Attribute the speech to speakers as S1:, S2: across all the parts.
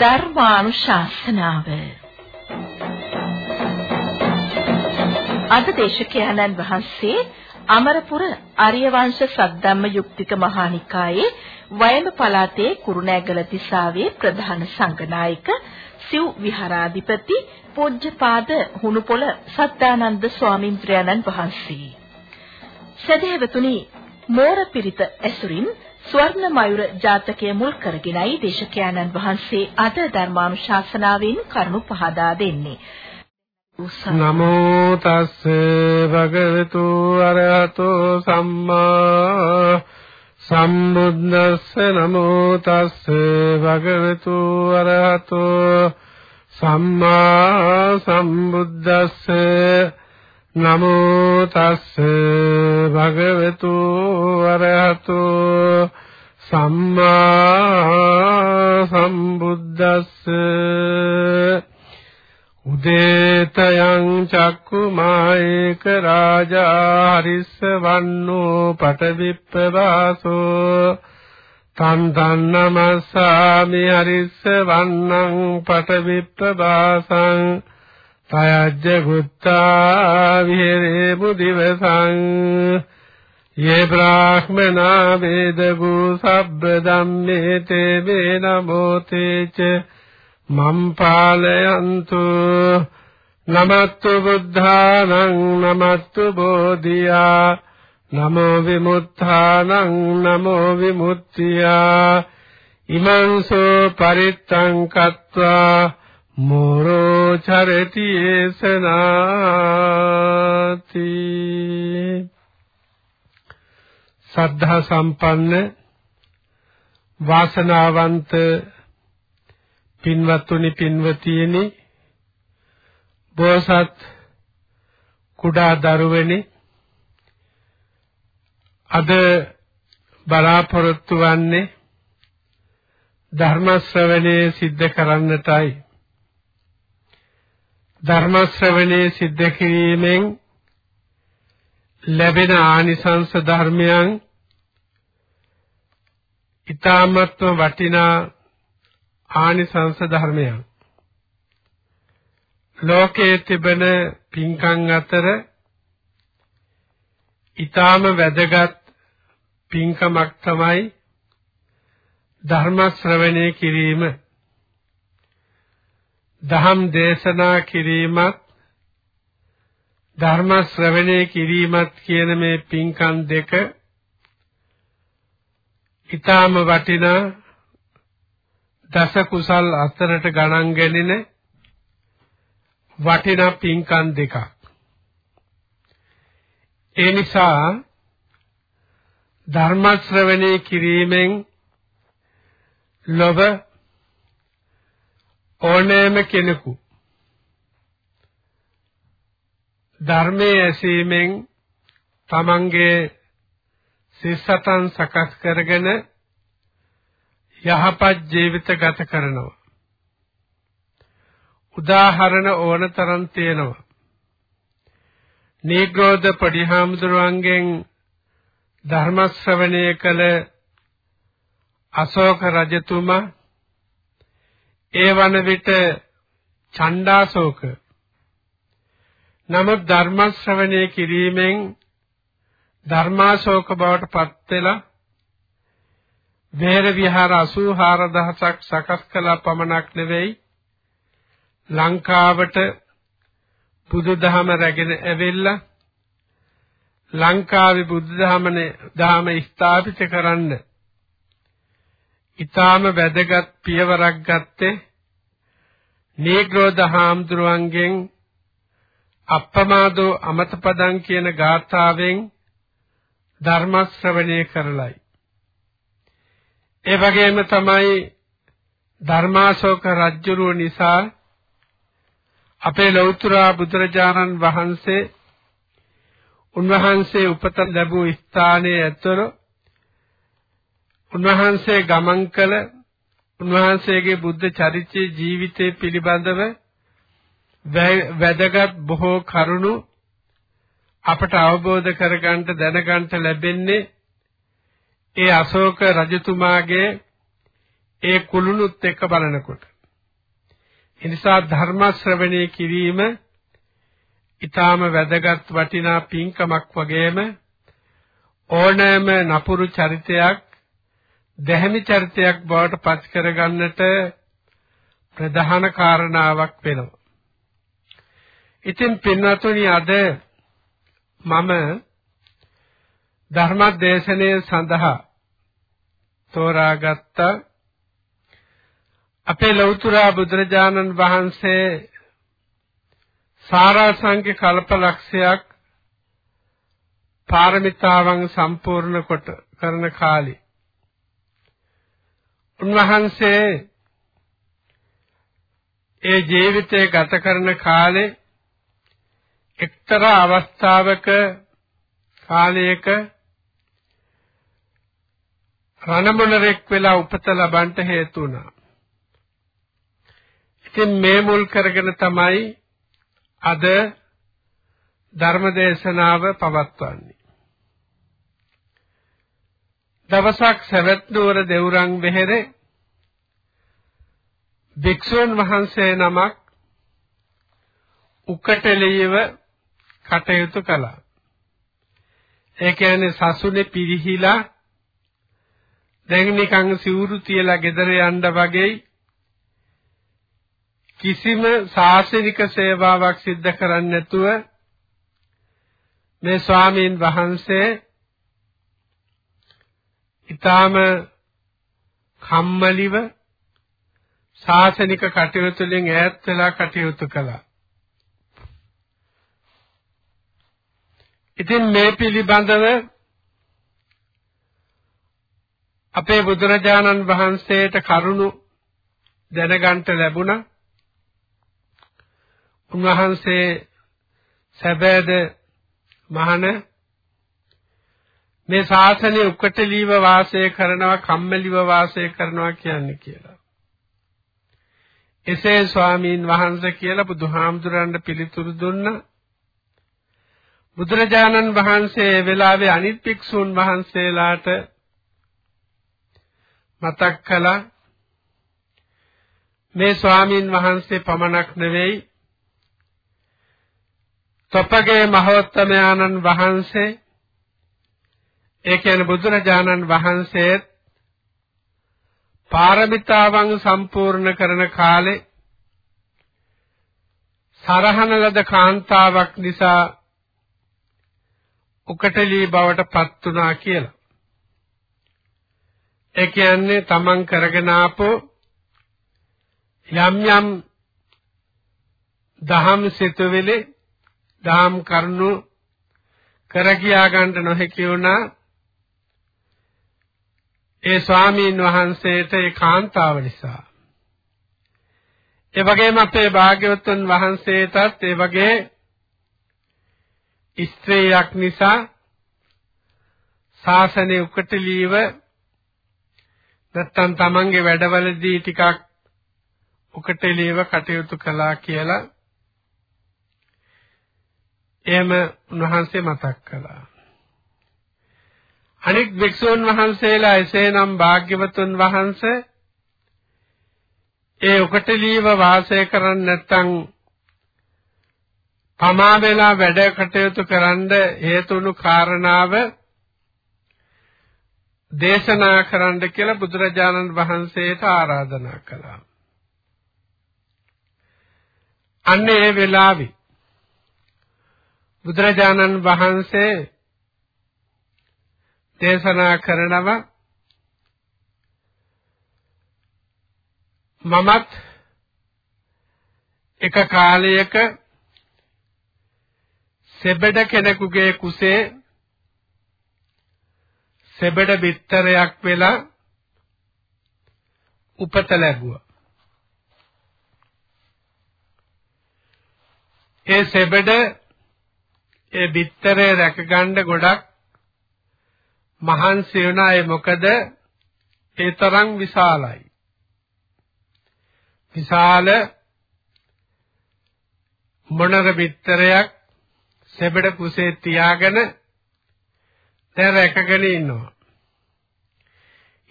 S1: ධර්මානුශාසනාව. අද දේශකයන්න් වහන්සේ අමරපුර ආර්යවංශ සද්ධම්ම යුක්තික මහානිකායේ වයඹ පළාතේ කුරුණෑගල තිසාවේ ප්‍රධාන සංඝනායක සිව් විහාරාධිපති පූජ්‍යපාද හුණුපොළ සත්‍යානන්ද ස්වාමින්ත්‍රයන්න් වහන්සේ. සදහෙවතුනි මෝරපිරිත ඇසුරින් ස්වර්ණ මයුර ජාතකය මුල් කරගෙනයි දේශකයන්න් වහන්සේ අද ධර්මානුශාසනාවෙන් කරුණු පහදා දෙන්නේ.
S2: නමෝ තස්ස භගවතු අරහතෝ සම්මා සම්බුද්දස්ස නමෝ තස්ස භගවතු අරහතෝ සම්මා සම්බුද්දස්ස නමෝ තස්ස භගවතු අරහතෝ සම්මා සම්බුද්දස්ස උදේතයං චක්කුමායේක රාජා හරිස්ස වන්නෝ පටවිප්පවාසෝ තන් තන් නමස්සාමි හරිස්ස වන්නං පටවිප්පවාසං තයජ්ජ ගුත්තා විහෙරේ බුදිවසං යේ බ්‍රාහ්මනා වේදගු සබ්බ ධම්මේ තේ වේ නමෝ තේච මම් පාලයන්තු නමත්තු බුද්ධානං නමත්තු බෝධියා නමෝ විමුක්තානං නමෝ විමුක්තියා ඉමංසෝ පරිත්තං කତ୍වා මෝරෝ චරති ඒසනාති සද්ධා සම්පන්න වාසනාවන්ත පින්වත්තුනි පින්වතියනි බෝසත් කුඩා දරුවනි අද බලාපොරොත්තු වන්නේ ධර්ම ශ්‍රවණයේ සිද්ධ කරන්නටයි. ධර්ම ශ්‍රවණයේ සිද්ධ කිරීමෙන් ලැබෙන ආනිසංස ධර්මයන් ඊ타මත්ව වටිනා ආනිසංස ධර්මයන්. ලෝකයේ තිබෙන පින්කම් අතර ඊ타ම වැදගත් පින්කමක් තමයි ධර්ම ශ්‍රවණය කිරීම. දහම් දේශනා කිරීමත් ධර්ම ශ්‍රවණය කිරීමත් කියන මේ පින්කම් දෙක ඊටාම වටිනා දස කුසල් අතරට ගණන් ගැනෙන වටිනා පින්කම් දෙකක්. ඒ නිසා ධර්ම ශ්‍රවණය කිරීමෙන් ලොව ඕනෑම කෙනෙකු ධර්මයේ ඇසීමෙන් තමන්ගේ සිස්සතන් සකස් කරගෙන යහපත් ජීවිත ගත කරනවා. උදාහරණ ඕනතරම් තියෙනවා. නීග්‍රෝධ පරිහාමුදුරුවන්ගෙන් ධර්ම ශ්‍රවණය කළ අශෝක රජතුමා ඒ වන විට ඡණ්ඩාශෝක. නමුත් ධර්ම ශ්‍රවණය කිරීමෙන් ධර්මාශෝක බවට පත් වෙලා වේර විහාර 84000ක් සකස් කළා පමණක් නෙවෙයි ලංකාවට බුදුදහම රැගෙන ඇවිල්ලා ලංකාවේ බුදුදහමනේ දහම ස්ථාපිත කරන්න ඊටාම වැදගත් පියවරක් ගත්තේ නීග්‍රෝධ හාමුදුරුවන්ගෙන් අප්පමාදෝ අමතපදං කියන ගාථාවෙන් ධර්ම ශ්‍රවණය කරලයි. ඒ වගේම තමයි ධර්මාශෝක රජුරුව නිසා අපේ ලෞතර බුදුරජාණන් වහන්සේ උන්වහන්සේ උපත ලැබූ ස්ථානයේ ඇතර උන්වහන්සේ ගමන් කළ උන්වහන්සේගේ බුද්ධ චරිතයේ ජීවිතය පිළිබඳව වැදගත් බොහෝ කරුණු අපට අවබෝධ කරගන්න දැනගන්න ලැබෙන්නේ ඒ අශෝක රජතුමාගේ ඒ කුළුණුත් එක්ක බලනකොට. එනිසා ධර්ම ශ්‍රවණය කිරීම ඊටාම වැදගත් වටිනා පින්කමක් වගේම ඕනෑම නපුරු චරිතයක් දැහැමි චරිතයක් බවට පත් කරගන්නට ප්‍රධාන කාරණාවක් වෙනවා. ඉතින් පින්වතුනි අද මම ධර්මදේශනය සඳහා තෝරාගත්ත අපේ ලෞතර බුදුරජාණන් වහන්සේ සාරාංශික කල්පලක්ෂයක් පාරමිතාවන් සම්පූර්ණ කොට කරන කාලේ උන්වහන්සේ ඒ ජීවිතය ගත කරන කාලේ එක්තරා අවස්ථාවක කාලයක රණමුණරෙක් වෙලා උපත ලබන්ට හේතු වුණා. ඉතින් මේ මුල් කරගෙන තමයි අද ධර්මදේශනාව පවත්වන්නේ. දවසක් සවැත් නුවර දෙවුරන් වෙහෙරේ භික්ෂුන් වහන්සේ නමක් උකටලියව කටයුතු කළා. ඒ කියන්නේ සසුනේ පිරිහිලා දැන් නිකන් සිවුරු තියලා ගෙදර යන්න වගේ කිසිම සාසනික සේවාවක් සිද්ධ කරන්නේ නැතුව මේ ස්වාමීන් වහන්සේ ඊටාම කම්මැලිව ශාසනික කටයුතු වලින් ඈත් වෙලා කටයුතු කළා. ඉතින් මේ පිළිබඳව අපේ බුදුරජාණන් වහන්සේට කරුණු දැනගන්ට ලැබුණා. උන්වහන්සේ සැබෑද මහණ මේ ශාසනය උකටලීව වාසය කරනවා කම්මැලිව වාසය කරනවා කියන්නේ කියලා. එසේ ස්වාමීන් වහන්සේ කියලා බුදුහාමුදුරන්ට පිළිතුරු දුන්නා. බුදුරජාණන් වහන්සේ ඒ වෙලාවේ අනිත් භික්ෂූන් වහන්සේලාට මතක් කළා මේ ස්වාමීන් වහන්සේ පමණක් නෙවෙයි තොපගේ මහෝත්තමයාණන් වහන්සේ ඒ කියන්නේ බුදුරජාණන් වහන්සේත් පාරමිතාවන් සම්පූර්ණ කරන කාලේ සරහන ලද කාන්තාවක් නිසා උකටලී බවට පත් වුණා කියලා. ඒ කියන්නේ තමන් කරගෙන ආපෝ යම් යම් දහම් සිතුවිලි දහම් කරුණු කර කියා ගන්න නොහැකි වුණා ඒ ස්වාමීන් වහන්සේට ඒ කාන්තාව නිසා ඒ වගේම අපේ භාග්‍යවතුන් වහන්සේටත් ඒ වගේ ස්ත්‍රියක් නිසා ශාසනය උකටලීව නැත්තම් තමන්ගේ වැඩවලදී ටිකක් උකටලීව කටයුතු කළා කියලා එහෙම උන්වහන්සේ මතක් කළා. අනෙක් භික්ෂුන් වහන්සේලා එසේනම් භාග්‍යවතුන් වහන්සේ ඒ උකටලීව වාසය කරන්නේ නැත්නම් පමා වෙලා වැඩ කටයුතු කරන්න හේතුණු කාරණාව දේශනා කරන්න කියලා බුදුරජාණන් වහන්සේට ආරාධනා කළා. අන්න ඒ වෙලාවේ බුදුරජාණන් වහන්සේ දේශනා කරනවා මමත් එක කාලයක සෙබඩ කෙනෙකුගේ කුසේ සෙබඩ බිත්තරයක් වෙලා උපත ලැබුවා. ඒ සෙබඩ ඒ බිත්තරේ රැකගන්න ගොඩක් මහන්සි වෙනා ඒ මොකද ඒ තරම් විශාලයි. විශාල මොනර බිත්තරයක් සෙබඩ කුසේ තියාගෙන දැන් රැකගෙන ඉන්නවා.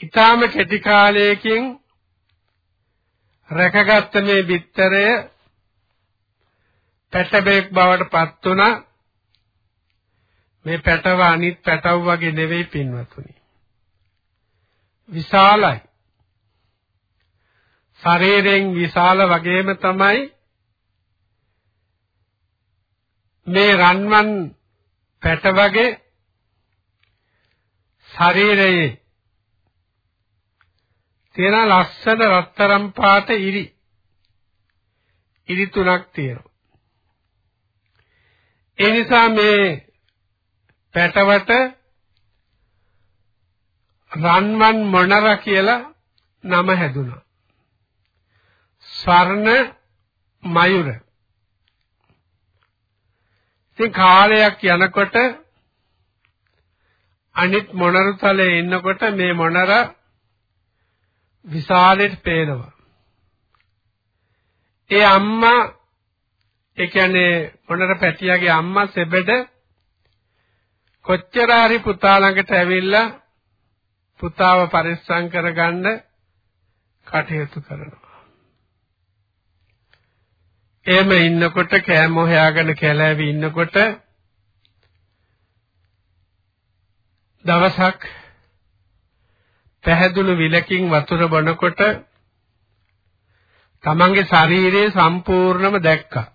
S2: ඊටාම කෙටි කාලයකින් රැකගත්ත මේ බිත්තරය පැටබෙක් බවට පත් වුණා මේ පැටව අනිත් පැටව වගේ නෙවෙයි පින්වතුනි. විශාලයි. ශරීරයෙන් විශාල වගේම තමයි මේ රන්වන් පැට වගේ ශරීරයේ තියෙන ලස්සන රත්තරම් පාට ඉරි. ඉරි තුනක් තියෙනවා. ඒ නිසා මේ පැටවට රන්වන් මොනර කියලා නම හැදුනා ස්වර්ණ මයුර ඉතින් කාලයක් යනකොට අනිත් මොනරු තලයේ ඉන්නකොට මේ මොනර විශාලෙට පේනවා. ඒ අම්මා ඒ කියන්නේ මොනර පැටියාගේ අම්මා සෙබෙඩ කොච්චර හරි පුතා ළඟට ඇවිල්ලා පුතාව පරිස්සම් කරගන්න කටයුතු කරනවා. එහෙම ඉන්නකොට කෑම හොයාගෙන කැලෑවි ඉන්නකොට දවසක් පැහැදුණු විලකින් වතුර බොනකොට තමන්ගේ ශරීරය සම්පූර්ණම දැක්කා.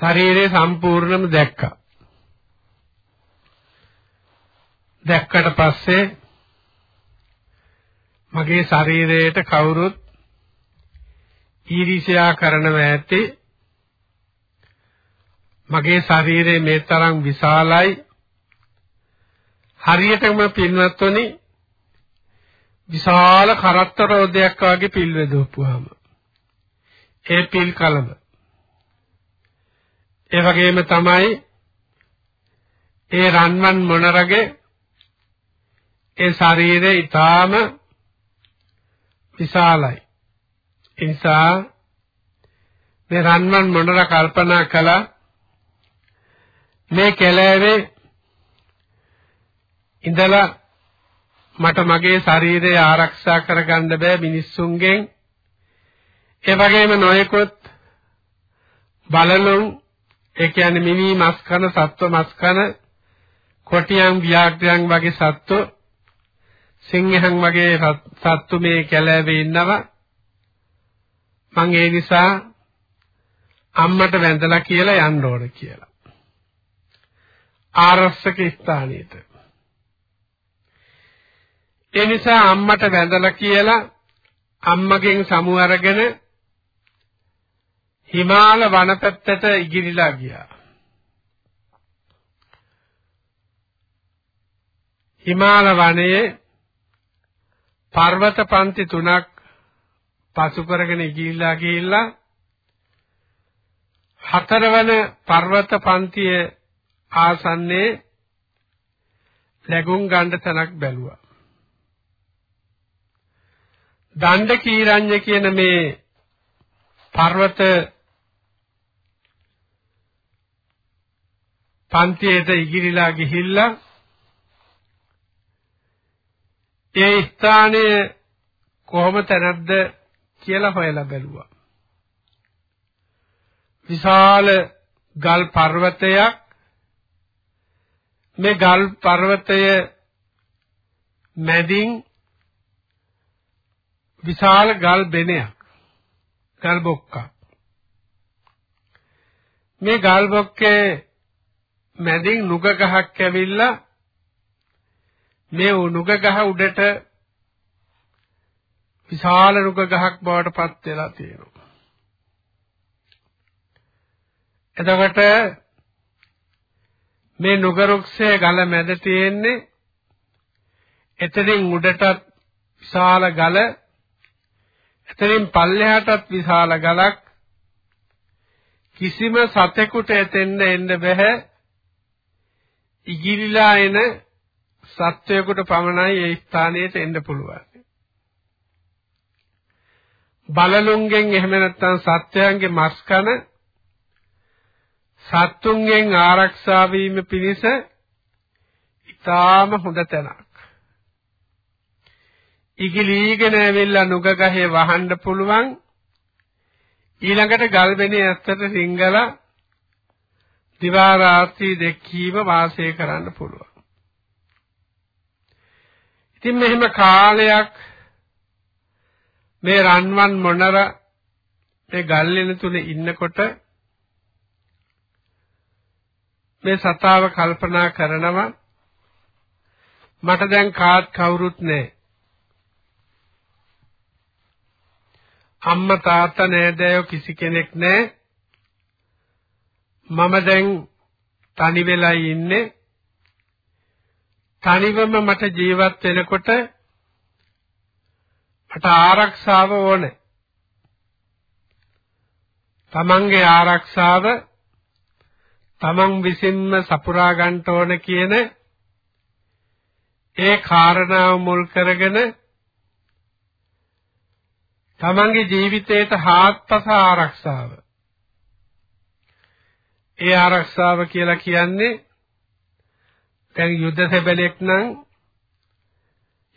S2: ශරීරය සම්පූර්ණම දැක්කා. දැක්කට පස්සේ මගේ ශරීරයට කවුරුත් ඊර්ෂ්‍යා කරනව ඇති මගේ ශරීරය මේ තරම් විශාලයි හරියටම පින්වත්වනි විශාල කරත්ත රෝදයක් වගේ පිල් වෙදවපුවාම ඒ පිල් කලම ඒ වගේම තමයි ඒ රන්වන් මොනරගේ ඒ ශරීරය ඊටාම විශාලයි. ඒ නිසා මේ රන්වන් මොනර කල්පනා කළා මේ කැලෑවේ ඉඳලා මට මගේ ශරීරය ආරක්ෂා කරගන්න බෑ මිනිස්සුන්ගෙන්. ඒ වගේම නොයෙකුත් බලලුන් ඒ කියන්නේ මිනි මස් කන සත්ව මස් කන කොටියන් ව්‍යාග්‍රයන් වගේ සත්තු සිංහයන් වගේ සත්තු මේ කැලෑවේ ඉන්නවා මං ඒ නිසා අම්මට වැඳලා කියලා යන්න ඕන කියලා ආරස්සක ස්ථානෙට. ඒ නිසා අම්මට වැඳලා කියලා අම්මගෙන් සමු අරගෙන හිමාල වනපැත්තට ඉගිරිලා ගියා. හිමාල වනයේ පර්වත පන්ති තුනක් පසු කරගෙන ඉගිරිලා ගිහිල්ලා හතරවන පර්වත පන්තියේ ආසන්නයේ ලැබුම් ගන්න තැනක් බැලුවා. දණ්ඩ කීරඤ්ඤ කියන මේ පර්වත පන්තියට ඉගිරිලා ගිහිල්ලා ඒ ස්ථානය කොහොම තැනක්ද කියලා හොයලා බැලුවා. විශාල ගල් පර්වතයක් මේ ගල් පර්වතය මැදින් විශාල ගල් බෙනයක් ගල් බොක්කක් මේ ගල් බොක්කේ මැදින් නුග ගහක් ඇවිල්ලා මේ නුග ගහ උඩට විශාල නුග ගහක් බවට පත් වෙලා තියෙනවා. එතකොට මේ නුගරුක්ෂයේ ගල මැද තියෙන්නේ එතනින් උඩටත් විශාල ගල එතනින් පල්ලෙහාටත් විශාල ගලක් කිසිම සතෙකුට එතෙන්න එන්න බෑ ඉගිලිලා එන සත්වයකට පමණයි ඒ ස්ථානයට එන්න පුළුවන් බලලුන්ගෙන් එහෙම නැත්නම් සත්වයන්ගේ මස් කන සත්තුන්ගෙන් ආරක්ෂා වීම පිණිස ඊටාම හොඳ තැනක්. ඉගිලීගෙන ඇවිල්ලා නුග ගහේ වහන්න පුළුවන් ඊළඟට ගල්බෙනේ ඇත්තට සිංගලා දිවා රාත්‍රී දෙකීම වාසය කරන්න පුළුවන්. ඉතින් මෙහෙම කාලයක් මේ රන්වන් මොනර මේ ගල්ලෙන තුනේ ඉන්නකොට මේ සතාව කල්පනා කරනවා මට දැන් කාත් කවුරුත් නැහැ. අම්මා තාත්තා නෑදෑයෝ කිසි කෙනෙක් නැහැ. මම දැන් තනි වෙලා ඉන්නේ. තනිවම මට ජීවත් වෙනකොට මට ආරක්ෂාව ඕනේ. තමන්ගේ ආරක්ෂාව තමන් විසින්ම සපුරා ගන්න ඕන කියන ඒ කාරණාව මුල් කරගෙන තමන්ගේ ජීවිතයට හාත්පස ආරක්ෂාව ඒ ආරක්ෂාව කියලා කියන්නේ දැන් යුද්ධ සැබලෙක් නම්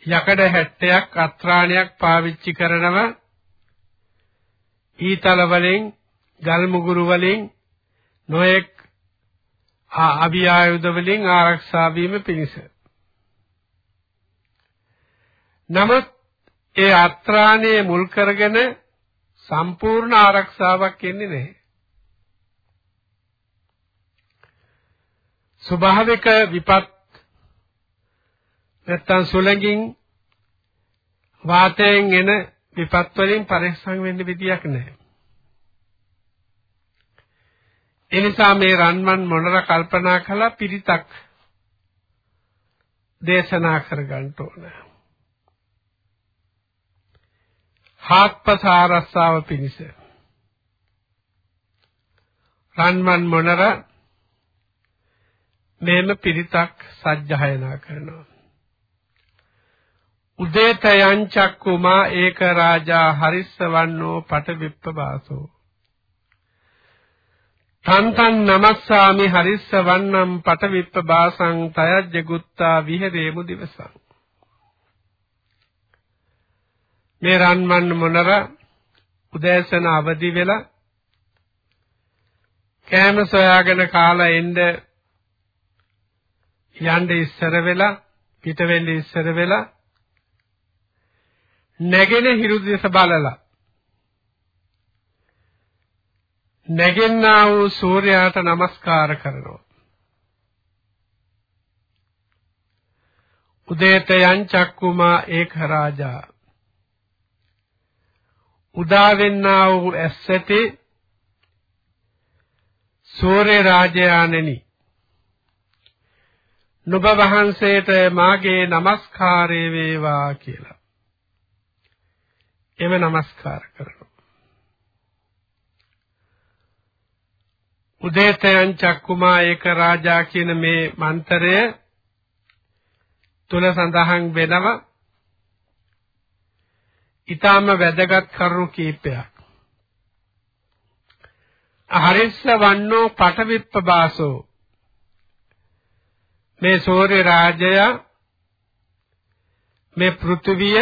S2: යකඩ හැට්ටයක් අත්‍රාණයක් පාවිච්චි කරනවා ඊතල වලින් ගල් මුගුරු වලින් නොඑක් අභිආයුධ වලින් ආරක්ෂා වීම පිණිස නමුත් ඒ අත්‍රාණයේ මුල් කරගෙන සම්පූර්ණ ආරක්ෂාවක් එන්නේ නැහැ. ස්වභාවික විපත් නැත්තම් සුළඟින් වාතයෙන් එන විපත් වලින් පරිස්සම් වෙන්න විදියක් නැහැ. ඒ නිසා මේ රන්මන් මොනර කල්පනා කළා පිරිතක් දේශනා කරගන්න ඕනේ. හාත්පස ආරස්සාව පිණිස රන්මන් මොනර මේම පිරිතක් සජ්ජායනා කරනවා. උදේතයං චක්කුමා ඒක රාජා හරිස්සවන්නෝ පටවිප්පවාසෝ. තන්තන් නමස්සාමි හරිස්සවන්නම් පටවිප්පවාසං තයජ්ජ ගුත්තා විහෙරේමු දිවසං. මේ රන්මන් මොනර උදෑසන අවදි වෙලා කෑම සොයාගෙන කාලා එන්න යන්න ඉස්සර වෙලා පිට වෙන්න ඉස්සර වෙලා නැගෙන හිරු දිස බලලා. නැගෙන්නා වූ සූර්යාට নমස්කාර කරනවා. උදේත යං චක්කුමා ඒක රාජා. උදා වෙන්නා වූ ඇස්සති සූර්ය රාජයාණෙනි. නුඹ වහන්සේට මාගේ নমස්කාරය වේවා කියලා. එම নমස්කාර කරනවා. උදේතයන් චක්කුමා ඒක රාජා කියන මේ මන්තරය තුල සඳහන් වෙනවා. ඊටාම වැදගත් කරුණු කීපයක්. අහරිස්ස වන්නෝ පටවිප්ප බාසෝ මේ සූර්ය රාජය මේ පෘථුවිය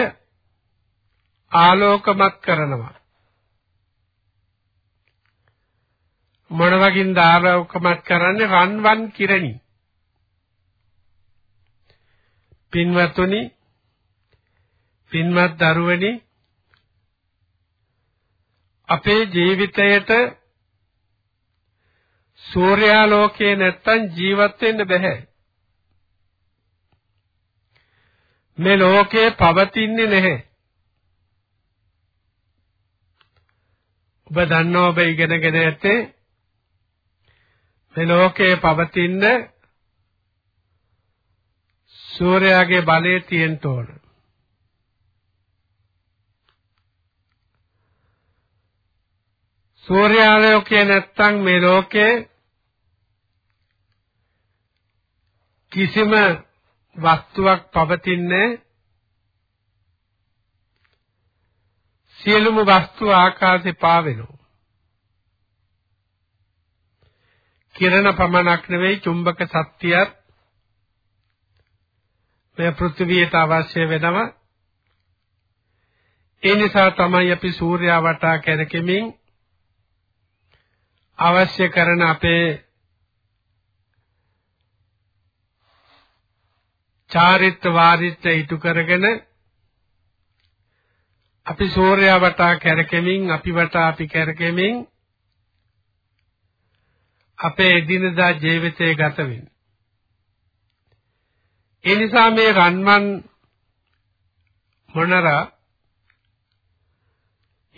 S2: ආලෝකමත් කරනවා. මොන වගින්ද ආලෝකමත් කරන්නේ? රන්වන් කිරණි. පින්වත්නි පින්වත් දරුවනි අපේ ජීවිතයට සූර්යාලෝකයේ නැත්තම් ජීවත් වෙන්න බෑ. මේ ලෝකේ පවතින්නේ නැහැ. ඔබ දන්නවා ඔබ ඉගෙනගෙන ඇත්තේ මේ ලෝකේ පවතින සූර්යාගේ බලය තියෙන්න ඕන. සූර්යාලෝකය නැත්තම් මේ ලෝකේ කිසිම වස්තුවක් පවතින්නේ සියලුම වස්තු ආකාශේ පාවෙනවා. කිරණ පමණක් නෙවෙයි චුම්බක ශක්තියත් මේ පෘථිවියට අවශ්‍ය වෙනවා ඒ නිසා තමයි අපි සූර්යයා වටා කැරකෙමින් අවශ්‍ය කරන අපේ චාරිත්‍ර වාරිත්‍ර ඉටු කරගෙන අපි සූර්යයා වටා කැරකෙමින් අපි වටා අපි කැරකෙමින් අපේ එදිනදා ජීවිතය ගත වෙන්නේ. ඒ නිසා මේ රන්මන් මොනරා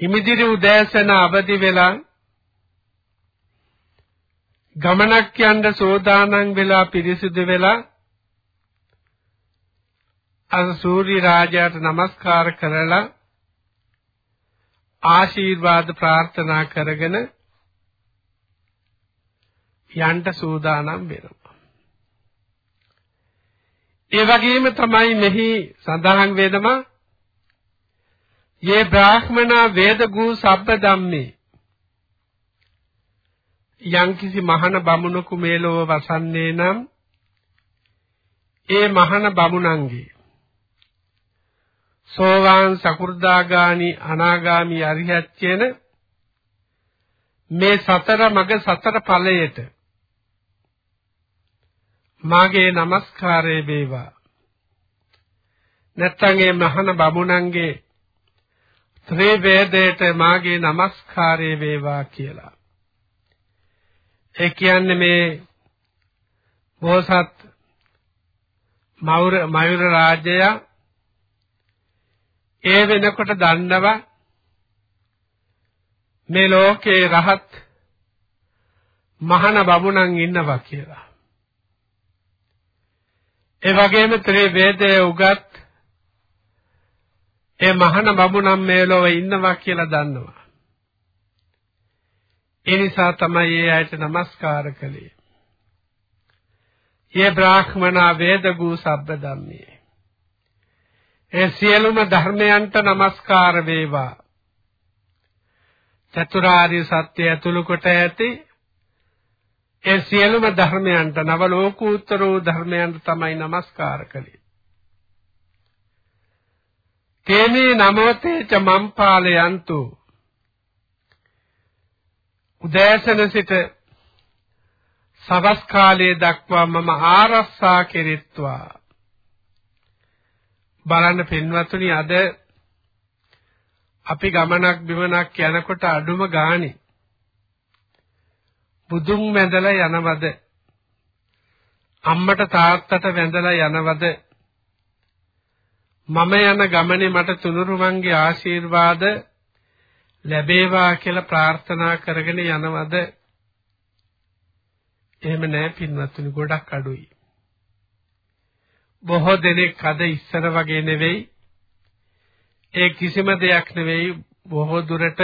S2: හිමිදිරි උදෑසන අවදි වෙලා ගමනක් යන්න සෝදානම් වෙලා පිරිසිදු වෙලා අර සූර්ය රාජයාට নমස්කාර කරලා ආශිර්වාද ප්‍රාර්ථනා කරගෙන යන්න සූදානම් වෙනවා. ඒ වගේම තමයි මෙහි සඳහන් වෙනවා යේ බ්‍රාහ්මනා වේදගූ සබ්බ ධම්මේ යම්කිසි මහන බමුණකු මේ ලෝව වසන්නේ නම් ඒ මහන බමුණන්ගේ සෝවාන් සකු르දාගාමි අනාගාමි අරිහත් කියන මේ සතර මග සතර ඵලයට මාගේ নমස්කාරය වේවා. නැත්තං ඒ මහාන බමුණන්ගේ ත්‍රි වේදයට මාගේ নমස්කාරය වේවා කියලා. ඒ කියන්නේ මේ බෝසත් මෞර මයුර රාජයා ඒ වෙනකොට දන්නවා මේ ලෝකේ රහත් මහාන බමුණන් ඉන්නවා කියලා. ඒ වගේම ත්‍රි වේදයේ උගත් ඒ මහාන බමුණන් මේ ලෝකේ ඉන්නවා කියලා දන්නවා. ඒ නිසා තමයි ඒ අයට নমස්කාර කළේ. "යේ බ්‍රාහ්මනා වේදගූ සබ්බ ධම්මේ" ඒ සියලුම ධර්මයන්ට নমස්කාර වේවා. චතුරාර්ය සත්‍ය ඇතුළු කොට ඇති ඒ සියලුම ධර්මයන්ට නව ලෝකෝත්තර ධර්මයන්ට තමයි নমස්කාර කළේ. තේමේ නමෝතේ ච මම්පාලයන්තු උදෑසන සිට සවස් කාලයේ දක්වා මම ආරක්ෂා කෙරෙත්වා බලන්න පින්වත්නි අද අපි ගමනක් බිමනක් යනකොට අඩුම ගානේ බුදුන් වැඳලා යනවද? අම්මට තාත්තට වැඳලා යනවද? මම යන ගමනේ මට තුනුරුමන්ගේ ආශිර්වාද ලැබේවා කියලා ප්‍රාර්ථනා කරගෙන යනවද? එහෙම නැහැ පින්වත්නි ගොඩක් අඩුයි. බොහෝ දෙනෙක් අද ඉස්සර වගේ නෙවෙයි. ඒ කිසිම දෙයක් නෙවෙයි. බොහෝ දුරට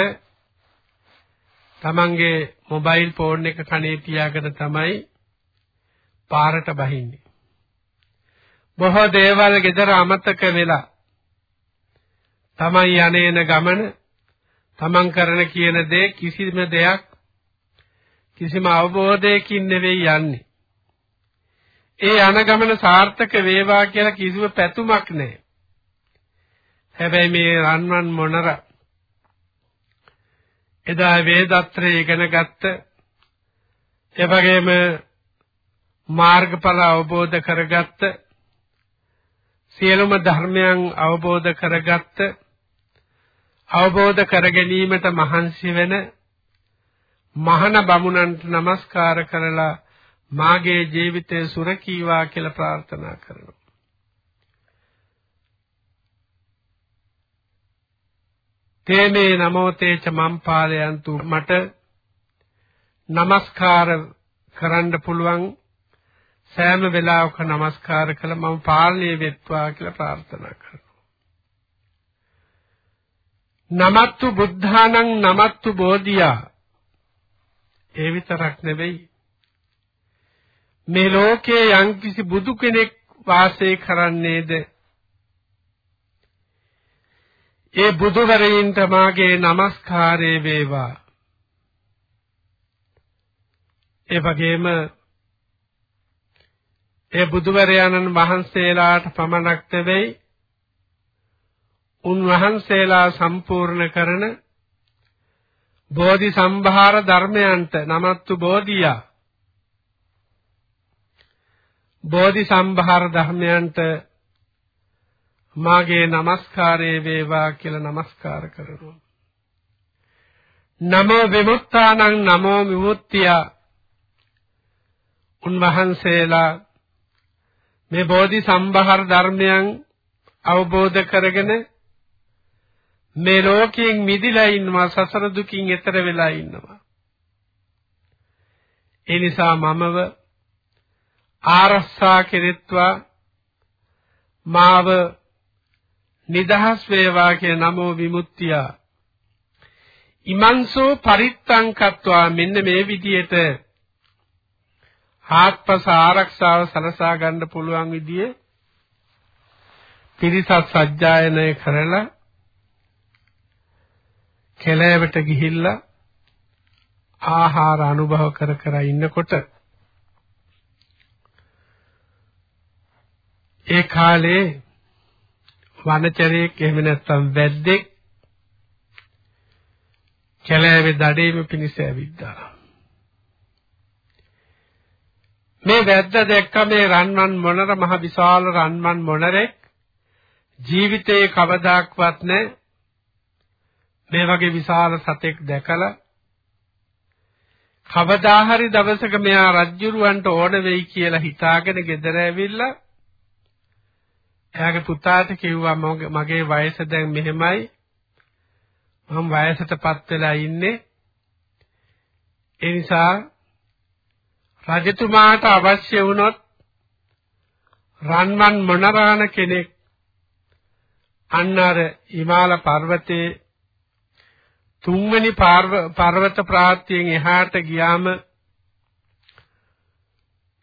S2: තමන්ගේ මොබයිල් ෆෝන් එක කනේ තියාගෙන තමයි පාරට බහින්නේ. බොහෝ දේවල් gedara අමතක වෙලා තමයි යන්නේන ගමන තමන් කරන කියන දේ කිසිම දෙයක් කිසිම අවබෝධයකින් නෙවෙයි යන්නේ. ඒ යන ගමන සාර්ථක වේවා කියලා කිසිම පැතුමක් නැහැ. හැබැයි මේ රන්වන් මොනර එදා වේදත්‍රය ඉගෙන ගත්ත ඒ වගේම මාර්ගඵල අවබෝධ කරගත්ත සියලුම ධර්මයන් අවබෝධ කරගත්ත අවබෝධ කර ගැනීමට මහන්සි වෙන මහාන බමුණන්ට নমස්කාර කරලා මාගේ ජීවිතය සුරකීවා කියලා ප්‍රාර්ථනා කරනවා. තේමේ නමෝතේච මම්පාලයන්තු මට নমස්කාර කරන්න පුළුවන් සෑම වෙලාවක নমස්කාර කළ මම පාලනය වෙත්වා කියලා ප්‍රාර්ථනා කරනවා. නමත්තු බුද්ධානං නමත්තු බෝධියා ඒ විතරක් නෙවෙයි මේ ලෝකයේ යම්කිසි බුදු කෙනෙක් වාසය කරන්නේද? ඒ බුදුවරයින්ට මාගේ নমස්කාරය වේවා. ඒ වගේම ඒ බුදුවරයන්න් වහන්සේලාට පමණක් නෙවෙයි උන්වහන්සේලා සම්පූර්ණ කරන බෝධි සම්භාර ධර්මයන්ට නමත්තු බෝධියා. බෝධි සම්භාර ධර්මයන්ට මාගේ নমස්කාරය වේවා කියලා নমස්කාර කරනවා. නමෝ විමුක්තානං නමෝ විමුක්තිය උන්වහන්සේලා මේ බෝධි සම්භාර ධර්මයන් අවබෝධ කරගෙන මේ ලෝකයෙන් මිදිලා ඉන්නවා සසර දුකින් එතර වෙලා ඉන්නවා ඒ නිසා මමව ආරස්සා කෙරෙත්වා. මාව නිදහස් වේවා කියන නමෝ විමුක්තිය. ඉමන්සෝ පරිත්තංකත්වා මෙන්න මේ විදියට හාත්පස ආරක්ෂාව සලසා ගන්න පුළුවන් විදිය පිරිසත් සජ්ජායනය කරලා කෙලෑවට ගිහිල්ලා ආහාර අනුභව කර කර ඉන්නකොට ඒ කාලේ වනචරයෙක් එහෙම නැත්නම් වැද්දෙක් කැලෑවේ දඩේම පිනිස ඇවිද්දා. මේ වැද්ද දැක්ක මේ රන්වන් මොනර මහ විශාල රන්වන් මොනරෙක් ජීවිතේ කවදාක්වත් නැ මේ වගේ විශාල සතෙක් දැකලා කවදා හරි දවසක මෙයා රජ්ජුරුවන්ට ඕන වෙයි කියලා හිතාගෙන ගෙදර ඇවිල්ලා එයාගේ පුතාට කිව්වා මගේ වයස දැන් මෙහෙමයි. මම වයසටපත් වෙලා ඉන්නේ. ඒ නිසා රජතුමාට අවශ්‍ය වුණොත් රන්වන් මොනරාණ කෙනෙක් අන්න අර හිමාල පර්වතයේ තුන්වෙනි පර්වත ප්‍රාත්‍යයෙන් එහාට ගියාම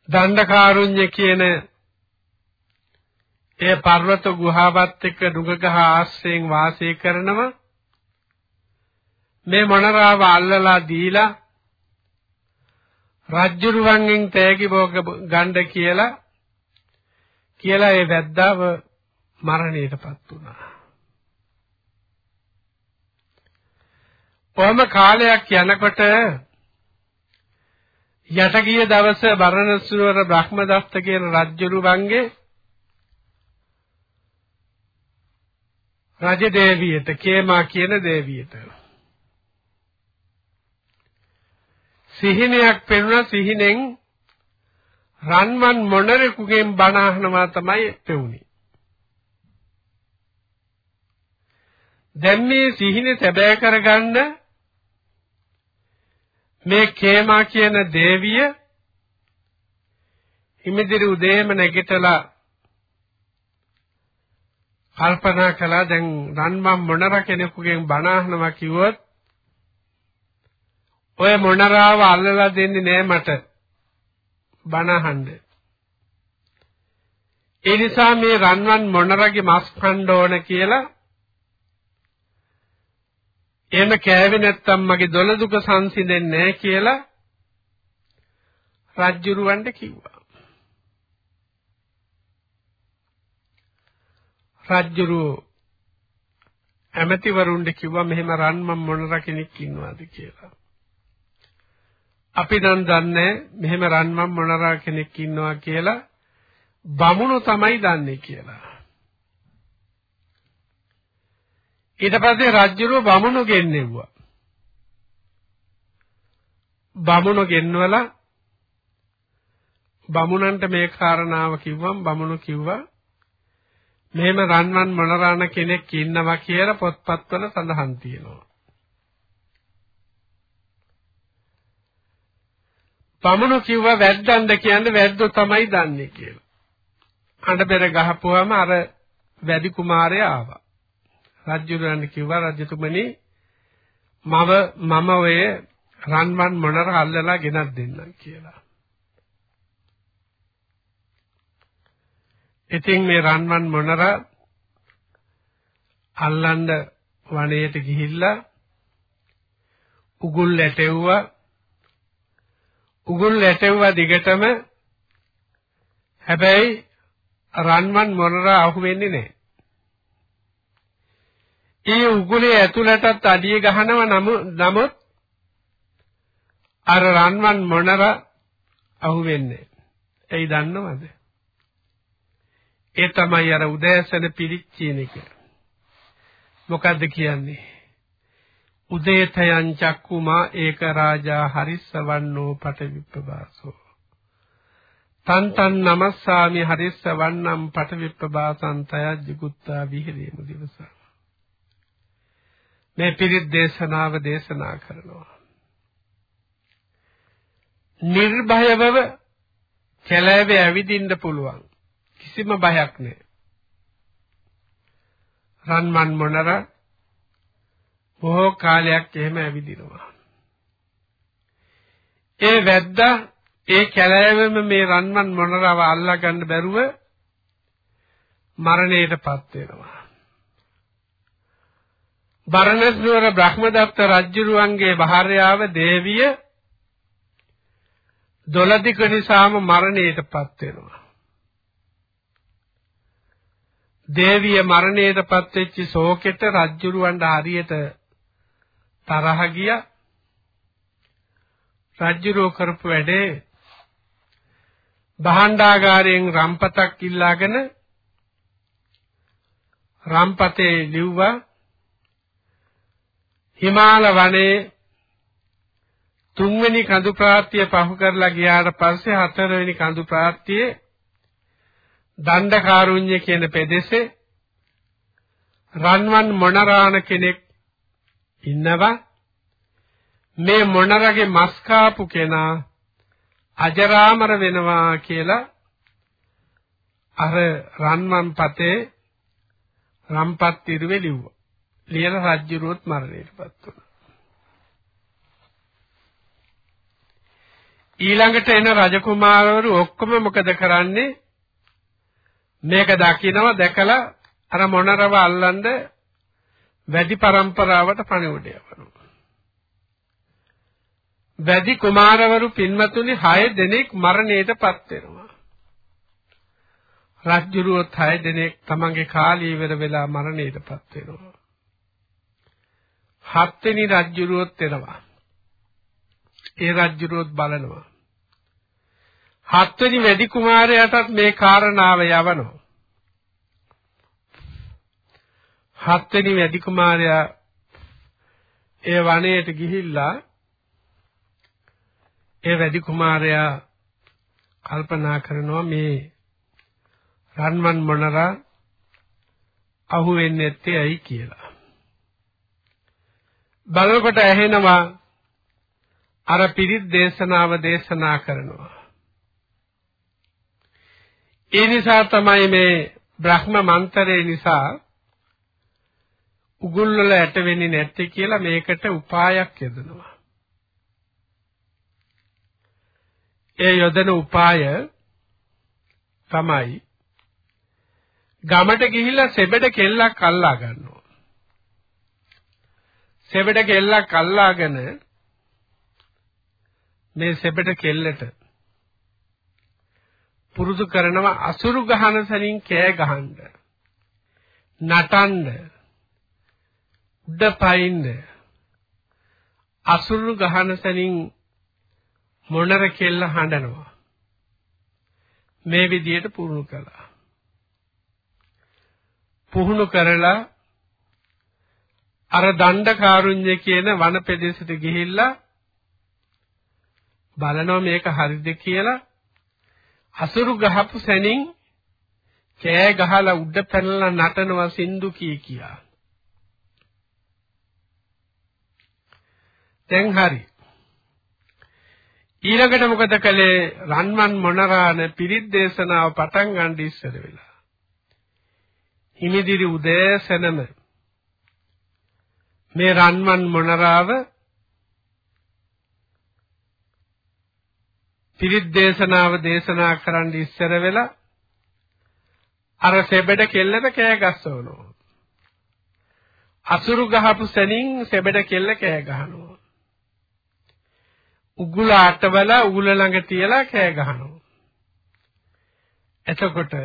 S2: දණ්ඩකාරුණ්‍ය කියන ඒ පර්වත ගුහාවත් එක්ක ඩුගගහ ආශ්‍රයෙන් වාසය කරනවා මේ මොනරාව අල්ලලා දීලා රජ්ජුරුවන්ගෙන් තෑගි භෝග ගන්න කියලා කියලා ඒ වැද්දාව මරණයටපත් වුණා. කොහොම කාලයක් යනකොට යට ගිය දවස බරණසුවර බ්‍රහ්මදත්ත කියන රජ්ජුරුවන්ගේ රජ දේවියට කේමා කියන දේවියට සිහිනයක් පෙනුණා සිහිනෙන් රන්වන් මොනරෙකුගෙන් බණ අහනවා තමයි පෙවුනේ. දැන් මේ සිහිනේ සැබෑ කරගන්න මේ කේමා කියන දේවිය හිමිදිරි උදේම නැගිටලා කල්පනා කළා දැන් රන්වන් මොනර කෙනෙකුගෙන් බණ අහනවා කිව්වොත් ඔය මොනරාව අල්ලලා දෙන්නේ නෑ මට බනහඬ. ඒ නිසා මේ රන්වන් මොනරගේ මස් කන්න ඕන කියලා එහෙම කෑවේ නැත්තම් මගේ දොළ දුක සංසිඳෙන්නේ නැහැ කියලා රජ්ජුරුවන්ට කිව්වා. රජ්ජුරුව ඇමතිවරුන්ට කිව්වා මෙහෙම රන්මන් මොනර කෙනෙක් ඉන්නවාද කියලා. අපි නම් දන්නේ මෙහෙම රන්මන් මොනරා කෙනෙක් ඉන්නවා කියලා බමුණු තමයි දන්නේ කියලා. ඊට පස්සේ රජුරුව බමුණු ගෙන්නෙව්වා. බමුණු ගෙන්වලා බමුණන්ට මේ කාරණාව කිව්වම් බමුණු කිව්වා මෙහෙම රන්වන් මොනරාණ කෙනෙක් ඉන්නවා කියලා පොත්පත්වල සඳහන් තියෙනවා. පමණු කිව්වා වැද්දන්ද කියන්නේ වැද්දෝ තමයි දන්නේ කියලා. අඬ බෙර ගහපුවාම අර වැඩි කුමාරයා ආවා. රජුරන් කිව්වා රජතුමනි මම මම ඔය රන්වන් මොනර අල්ලලා ගෙනත් දෙන්නම් කියලා. ඉතින් මේ රන්වන් මොනර අල්ලන්න වනයේට ගිහිල්ලා උගුල් ඇටෙව්වා උගුල් ඇටෙව්වා දිගටම හැබැයි රන්වන් මොනරා අහු වෙන්නේ නැහැ. ඒ උගුලේ ඇතුළටත් අඩිය ගහනව නමුත් අර රන්වන් මොනර අහුවෙන්නේ. එයි දන්නවද? ඒ තමයි අර උදෑසන පිරිච්චින එක. මොකද්ද කියන්නේ? උදේතයන් චක්කුමා ඒක රාජා හරිස්සවන්නෝ පටවිප්පබාසෝ තන්තන් නමස්සාමි හරිස්සවන්නම් පටවිප්පබාසං තයජ්ජුත්තා විහෙරේමු දිවස මේ පිරිත් දේශනාව දේශනා කරනවා නිර්භයවව කැලෑවේ ඇවිදින්න පුළුවන් කිසිම බයක් නැහැ රන්මන් මොනර බොහෝ කාලයක් එහෙම ඇවිදිනවා. ඒ වැද්දා ඒ කැලෑවෙම මේ රන්මන් මොනරව අල්ලා ගන්න බැරුව මරණයටපත් වෙනවා. බරණස් නුවර බ්‍රහ්මදත්ත රජුරුවන්ගේ භාර්යාව දේවිය දොළදික නිසාම මරණයටපත් වෙනවා. දේවිය මරණයටපත් වෙච්ච ශෝකෙට රජුරුවන්ට හරියට තරහ ගියා. රජ්ජුරෝ කරපු වැඩේ භාණ්ඩාගාරයෙන් රම්පතක් ඉල්ලාගෙන රම්පතේ ලිව්වා. හිමාල වනයේ තුන්වෙනි කඳු ප්‍රාත්‍ය පහු කරලා ගියාට පස්සේ හතරවෙනි කඳු ප්‍රාත්‍යයේ දණ්ඩකාරුණ්‍ය කියන පෙදෙසේ රන්වන් මොනරාණ කෙනෙක් ඉන්නවා මේ මොනරගේ මස් කාපු කෙනා අජරාමර වෙනවා කියලා අර රන්මන් පතේ රම්පත් ඉරුවේ ලිව්වා. ලියලා රජ්ජුරුවත් මරණයටපත් වුණා. ඊළඟට එන රජකුමාරවරු ඔක්කොම මොකද කරන්නේ? මේක දකිනවා දැකලා අර මොනරව අල්ලන්න වැඩි પરම්පරාවට පණිවුඩ යවනවා. වැඩි කුමාරවරු පින්වතුනි 6 දෙනෙක් මරණයටපත් වෙනවා. රජ්ජුරුවොත් 6 දෙනෙක් තමන්ගේ කාලය ඉවර වෙලා මරණයටපත් වෙනවා. හත්වෙනි රජ්ජුරුවොත් එනවා. ඒ රජ්ජුරුවොත් බලනවා. හත්වෙනි වැඩි කුමාරයාටත් මේ කාරණාව යවනවා. හත්වෙනි වැඩි කුමාරයා ඒ වනයේට ගිහිල්ලා ඒ වැඩි කුමාරයා කල්පනා කරනවා මේ රන්මන් මොනරා අහු වෙන්නේ නැත්තේ ඇයි කියලා. බලනකොට ඇහෙනවා අර පිරිත් දේශනාව දේශනා කරනවා. ඒ නිසා තමයි මේ බ්‍රහ්ම මන්ත්‍රය නිසා උගුල් වල ඇට වෙන්නේ නැත්තේ කියලා මේකට උපායක් යොදනවා. ඒ යොදන උපාය තමයි ගමට ගිහිල්ලා සෙබඩ කෙල්ලක් අල්ලා ගන්නවා. සෙබඩ කෙල්ලක් අල්ලාගෙන මේ සෙබඩ කෙල්ලට පුරුදු කරනවා අසුරු ගහන සලින් කෑ ගහන්න. නටන්න. උඩ පයින්ද අසුරු ගහන සැනින් මොනර කෙල්ල හඬනවා. මේ විදියට පුහුණු කළා. පුහුණු කරලා අර දණ්ඩ කාරුණ්‍ය කියන වනපෙදෙසට ගිහිල්ලා බලනවා මේක හරිද කියලා. අසුරු ගහපු සැනින් කෑ ගහලා උඩ පැනලා නටනවා සින්දු කී කියා දැන් හරි. ඊළඟට මොකද කළේ රන්වන් මොනරාන පිරිත් දේශනාව පටන් ගන්න ඉස්සර වෙලා. හිමිදිරි උදෑසනම මේ රන්වන් මොනරාව පිරිත් දේශනාව දේශනා කරන්න ඉස්සර වෙලා අර සෙබඩ කෙල්ලට කෑ ගස්සවනවා. අසුරු ගහපු සැනින් සෙබඩ කෙල්ල කෑ ගහනවා. උගුල අටවලා උගුල ළඟ තියලා කෑ ගහනවා. එතකොට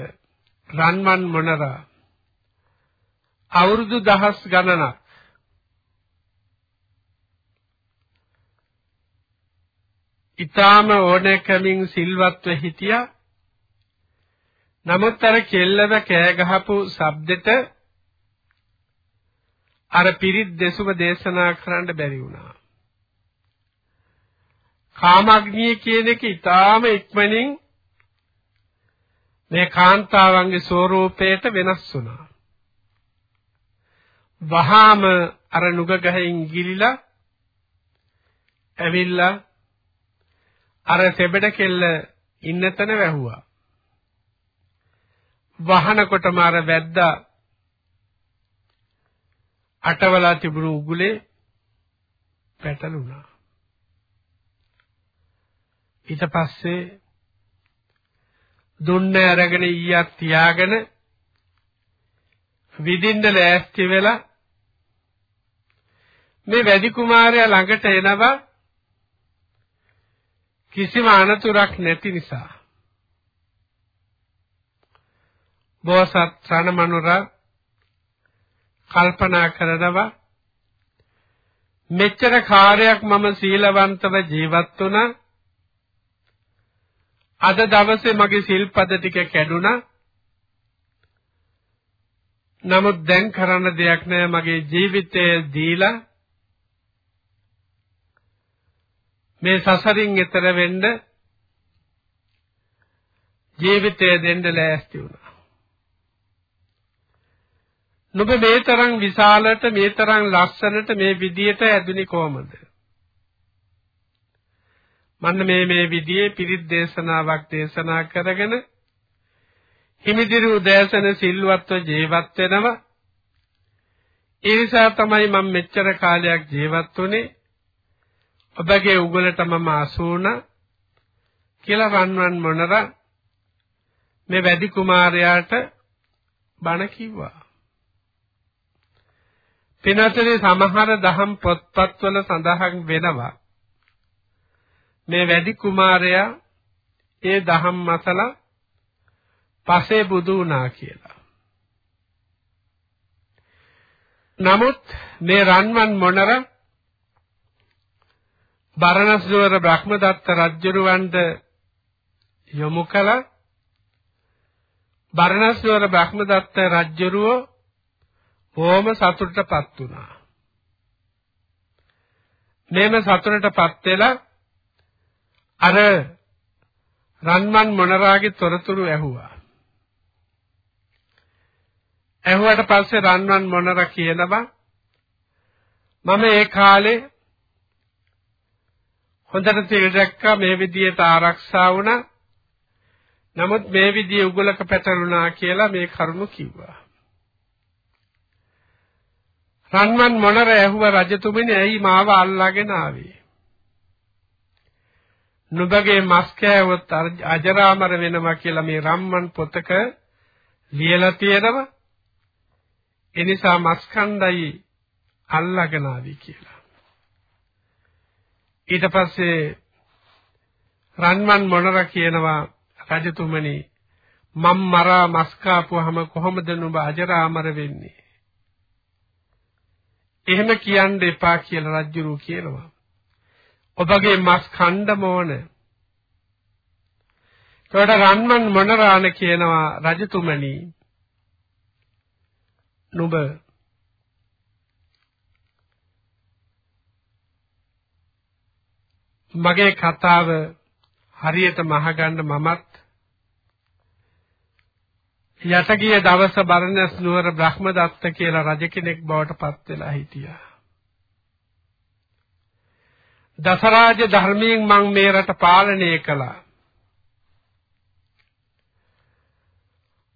S2: රන්මන් මොනරා අවුරුදු දහස් ගණනක් ඊටාම ඕනෑකමින් සිල්වත්ව හිටියා. නමුත් අර කෙල්ලව කෑ ගහපු ශබ්දෙට අර පිරිත් දෙසුම දේශනා කරන්න බැරි වුණා. කාමග්නිය කියන එක ඊටාම ඉක්මනින් මේ කාන්තාවන්ගේ ස්වરૂපයට වෙනස් වුණා. වහාම අර නුග ගහෙන් ගිලිලා ඇවිල්ලා අර සෙබඩ කෙල්ල ඉන්න තැන වැහුවා. වහනකොටම අර වැද්දා අටවලා තිබුණු උගුලේ පැටලුණා. ඊට පස්සේ දුන්න අරගෙන ඊයක් තියාගෙන විදින්න ලෑස්ති වෙලා මේ වැඩි කුමාරයා ළඟට එනවා කිසිම අනතුරක් නැති නිසා. බෝසත් සනමනුර කල්පනා කරනවා මෙච්චර කාර්යයක් මම සීලවන්තව ජීවත් වුණා. අද දවසේ මගේ සිල්පද ටික කැඩුනා නමුත් දැන් කරන්න දෙයක් නැහැ. මගේ ජීවිතය දීලා මේ සසරින් එතර වෙන්න ජීවිතය දෙන්න ලෑස්ති වුණා. නුඹ මේ තරම් විශාලට මේ තරම් ලස්සනට මේ විදියට ඇදුනි කොහමද? මන්න මේ මේ විදියේ පිරිත් දේශනාවක් දේශනා කරගෙන හිමිදිරි උදෑසන සිල්වත්ව ජීවත් වෙනවා. ඒ නිසා තමයි මම මෙච්චර කාලයක් ජීවත් වුනේ. ඔබගේ උගලට මම අසුණ කියලා රන්වන් මොනර මේ වැඩි කුමාරයාට බණ කිව්වා. පිනතරේ සමහර දහම් පොත්පත්වල සඳහන් වෙනවා. මේ වැඩි කුමාරයා ඒ දහම් මසලා පසේ බුදු වුණා කියලා. නමුත් මේ රන්වන් මොනර බරණස් නුවර බ්‍රහ්මදත්ත රජුරවන්ට යොමු කළා බරණස් නුවර බ්‍රහ්මදත්ත රජුරුව බොහොම සතුටටපත් වුණා. මේම සතුටටපත් වෙලා අර රන්මන් මොනරාගේ තොරතුරු ඇහුවා. ඇහුවට පස්සේ රන්වන් මොනර කියනවා මම ඒ කාලේ හොඳට තෙල් දැක්කා මේ විදියට ආරක්ෂා වුණා. නමුත් මේ විදිය උගලක පැටළුණා කියලා මේ කරුණු කිව්වා. රන්මන් මොනර ඇහුව රජතුමනි ඇයි මාව අල්ලාගෙන ආවේ? නුඹගේ මස් කෑවොත් අජරාමර වෙනවා කියලා මේ රම්මන් පොතක ලියලා තියෙනවා. එනිසා මස් කණ්ඩයි අල්ලාගෙන ආවි කියලා. ඊට පස්සේ රන්මන් මොනර කියනවා රජතුමනි මම් මරා මස් කාපුවාම කොහොමද නුඹ අජරාමර වෙන්නේ? එහෙම කියන්න එපා කියලා රජුරු කියනවා. ඔබගේ මස් කණ්ඩම ඕන. ඒකට රන්මන් මොනරාණ කියනවා රජතුමනි නුඹ මගේ කතාව හරියට මහගන්න මමත් යටගිය දවස බරණස් නුවර බ්‍රහ්මදත්ත කියලා රජ කෙනෙක් බවට පත් වෙලා හිටියා. දසරාජ ධර්මයෙන් මම මේ රට පාලනය කළා.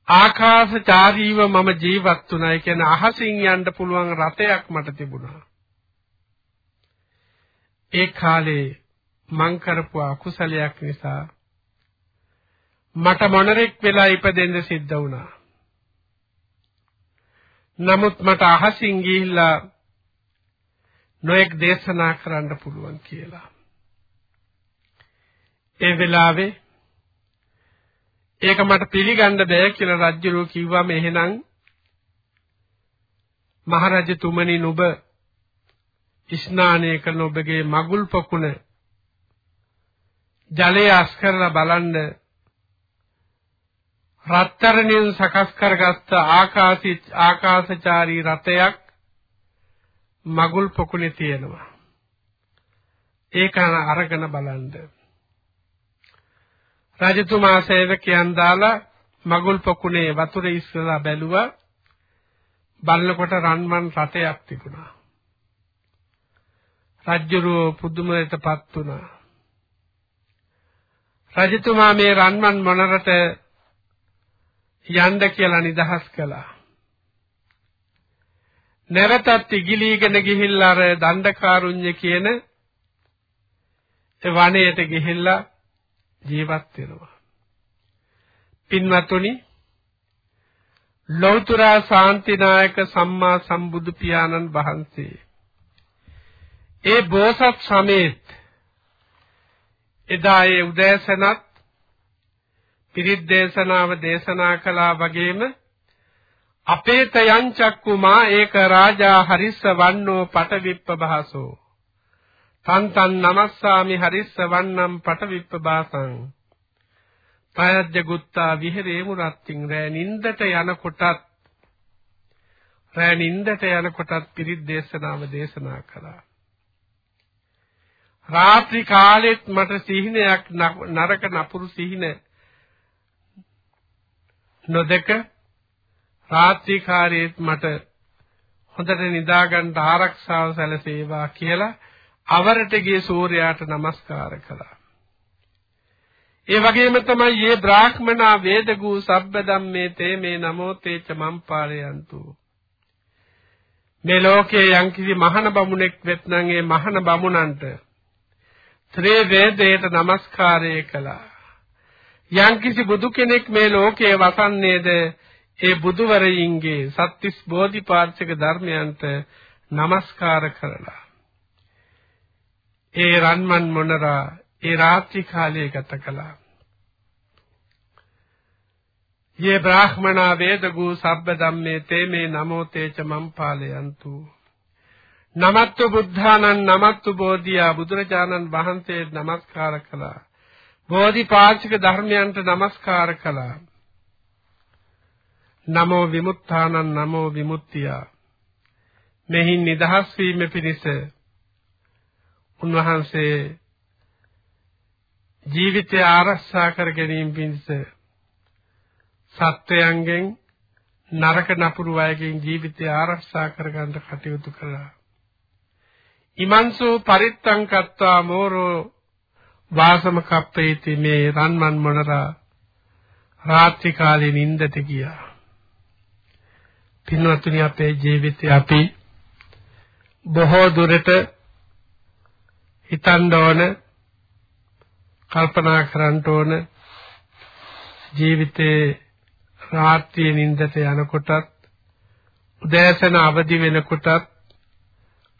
S2: ආකාශචාරීව මම ජීවත් වුණා. ඒ කියන්නේ අහසින් යන්න පුළුවන් රතයක් මට තිබුණා. ඒ කාලේ මං කරපු අකුසලයක් නිසා මට මොනරෙක් වෙලා ඉපදෙන්න සිද්ධ වුණා. නමුත් මට අහසින් ගිහිල්ලා නොඑක් දේශනා කරන්න පුළුවන් කියලා. ඒ වෙලාවේ ඒක මට පිළිගන්න බෑ කියලා රජුරෝ කිව්වම එහෙනම් මහරජතුමනි නුඹ ස්නානය කරන ඔබගේ මගුල් පොකුණ ජලය අස් කරලා බලන්න රත්තරණින් සකස් කරගත්ත ආකාශී ආකාශචාරී රතයක් මගුල් පොකුණේ තියෙනවා. ඒක අරගෙන බලන්න. රජතුමා සේවකයන් දාලා මගුල් පොකුණේ වතුර ඉස්සලා බැලුවා. බලනකොට රන්මන් රතයක් තිබුණා. රජ්ජුරුව පුදුමයටපත් වුණා. රජතුමා මේ රන්මන් මොනරට යන්න කියලා නිදහස් කළා. නැවතත් ඉගිලීගෙන ගිහිල්ලා අර දණ්ඩකාරුණ්‍ය කියන ඒ වනයේට ගිහිල්ලා ජීවත් වෙනවා. පින්වත්නි ලෞතර ශාන්තිනායක සම්මා සම්බුදු පියාණන් වහන්සේ ඒ බෝසත් සමේත් එදා ඒ උදෑසනත් පිරිත් දේශනාව දේශනා කළා වගේම අපේත යං චක්කුමා ඒක රාජා හරිස්ස වන්නෝ පටවිප්ප භාසෝ. තන් තන් නමස්සාමි හරිස්ස වන්නම් පටවිප්ප භාසං. පයද්ද ගුත්තා විහෙරේමු රත්තින් රෑ නින්දට යනකොටත් රෑ නින්දට යනකොටත් පිරිත් දේශනාව දේශනා කළා. රාත්‍රී කාලෙත් මට සිහිනයක් නරක නපුරු සිහින නොදක රාත්‍රී කාලයේත් මට හොඳට නිදා ගන්න ආරක්ෂාව සැලසේවා කියලා අවරට ගිය සූර්යාට নমස්කාර කළා. ඒ වගේම තමයි මේ බ්‍රාහ්මනා වේදගූ සබ්බ ධම්මේ තේ මේ නමෝ තේච මම්පාරයන්තු. මේ ලෝකයේ යම්කිසි මහාන බමුණෙක් වෙත්නම් ඒ මහාන බමුණන්ට ත්‍රේ වේදයට নমස්කාරය කළා. යම්කිසි බුදු කෙනෙක් මේ ලෝකයේ වසන්නේද ඒ බුදුවරයින්ගේ සත්‍තිස් බෝධිපාක්ෂික ධර්මයන්ට নমස්කාර කරලා. ඒ රන්මන් මොනරා ඒ රාත්‍රී කාලයේ ගත කළා. යේ බ්‍රාහ්මණා වේදගු සබ්බ ධම්මේ තේ මේ නමෝ තේච මම්පාලයන්තු නමත්තු බුද්ධානං නමත්තු බෝධියා බුදුරජාණන් වහන්සේ නමස්කාර කළා. බෝධිපාක්ෂික ධර්මයන්ට නමස්කාර කළා. නමෝ විමුක්තානං නමෝ විමුක්තියා. මෙහි නිදහස් වීම පිණිස උන්වහන්සේ ජීවිතය ආරක්ෂා කර ගැනීම පිණිස සත්වයන්ගෙන් නරක නපුරු අයගෙන් ජීවිතය ආරක්ෂා කරගන්න කටයුතු කළා. ඉමන්සෝ පරිත්තං කତ୍වා මෝරෝ වාසම කප්පේති මේ රන්මන් මොනරා රාත්‍රී කාලේ නිින්දට ගියා. පින්වත්නි අපේ ජීවිතේ අපි බොහෝ දුරට හිතන්න ඕන කල්පනා කරන්න ඕන ජීවිතේ රාත්‍රියේ නිින්දට යනකොටත් උදෑසන අවදි වෙනකොටත්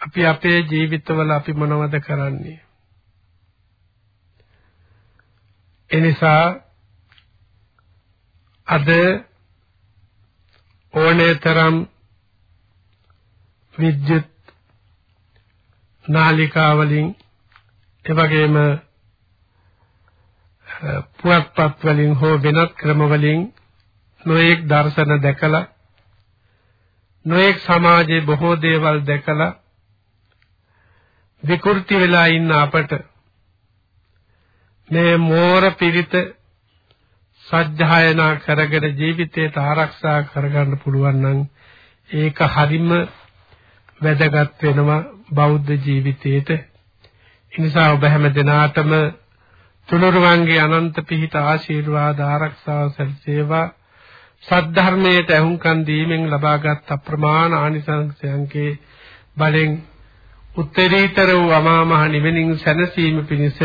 S2: අපි අපේ ජීවිතවල අපි මොනවද කරන්නේ? එනිසා අද ඕනේතරම් විද්‍යුත් නාලිකා වලින් එවැගේම පුවත්පත් වලින් හෝ වෙනත් ක්‍රම වලින් නොඑක් දර්ශන දැකලා නොඑක් සමාජයේ බොහෝ දේවල් දැකලා විකෘති වෙලා ඉන්න අපට මේ මෝර පිරිත සත්‍යයනා කරගෙන ජීවිතයට ආරක්ෂා කරගන්න පුළුවන් නම් ඒක හරිම වැදගත් වෙනවා බෞද්ධ ජීවිතයේට. එනිසා ඔබ හැම දිනාටම තුනුරුවන්ගේ අනන්ත පිහිට ආශිර්වාද ආරක්ෂාව සැලසේවා. සද්ධර්මයට ඇහුම්කන් දීමෙන් ලබාගත් අප්‍රමාණ ආනිසංසයන්ගේ බලෙන් උත්තරීතර වූ අමා මහ නිවනින් සැනසීම පිණිස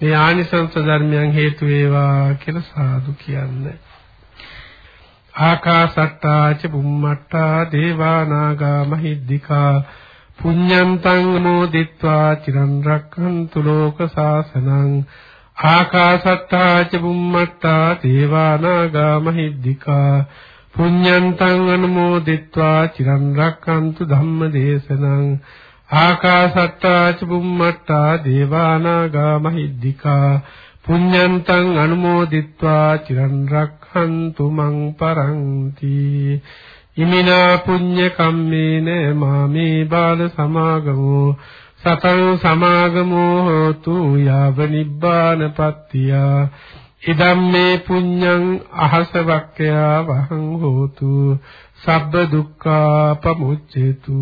S2: මේ ආනිසංස ධර්මයන් හේතු වේවා කියලා සාදු කියන්නේ. ආකාසට්ටා ච බුම්මට්ටා දේවා නාග මහිද්దికා පුඤ්ඤන්තං මොදිත්වා චිරන් රක්ඛන්තු ලෝක සාසනං ආකාසට්ටා ච බුම්මට්ටා දේවා නාග මහිද්దికා පුඤ්ඤන්තං අනුමෝදිත්වා චිරන් රක්ඛන්තු ධම්ම දේශනං ආකාසත්තා ච බුම්මත්තා දේවානාගා මහිද්దికා පුඤ්ඤන්තං අනුමෝදිත්වා චිරන් රක්ඛන්තු මං පරන්ති. ඉමිනා පුඤ්ඤ කම්මේන මාමේ බාල සමාගමෝ සතං සමාගමෝ හෝතු යාව නිබ්බානපත්තියා ඉදම්මේ පුඤ්ඤං අහස වක්ඛයා වහං හෝතු. සබ්බ දුක්ඛා පමුච්ඡේතු।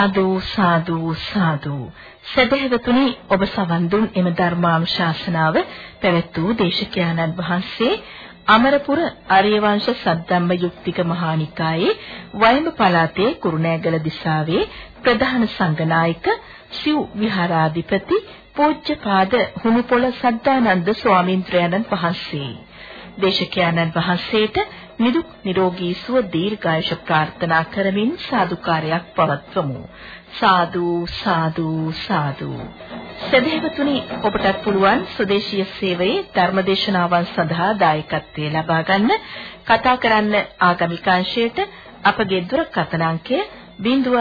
S1: සාදු සාදු සාදු. සදහවතුනි ඔබ සවන් දුන් එම ධර්මානුශාසනාව පැවැත් වූ දේශකයන්න් වහන්සේ අමරපුර ආර්යවංශ සද්ධම්ම යුක්තික මහානිකායේ වයඹ පළාතේ කුරුණෑගල දිසාවේ ප්‍රධාන සංඝනායක සිව් විහාරාධිපති පූජ්‍යපාද හුමුපොළ සද්ධානන්ද ස්වාමීන්ද්‍රයන්න් වහන්සේ. දේශකයන්න් වහන්සේට නිදුක් නිරෝගී සුව දීර්ඝායුෂ ප්‍රාර්ථනා කරමින් සාදුකාරයක් පවත්වමු. සාදු සාදු සාදු. සදහෙවතුනි ඔබටත් පුළුවන් ස්වදේශීය සේවයේ ධර්මදේශනාවන් සඳහා දායකත්වයේ ලබා ගන්න. කතා කරන්න ආගමික අංශයට අපගේ දුරකථන අංකය 0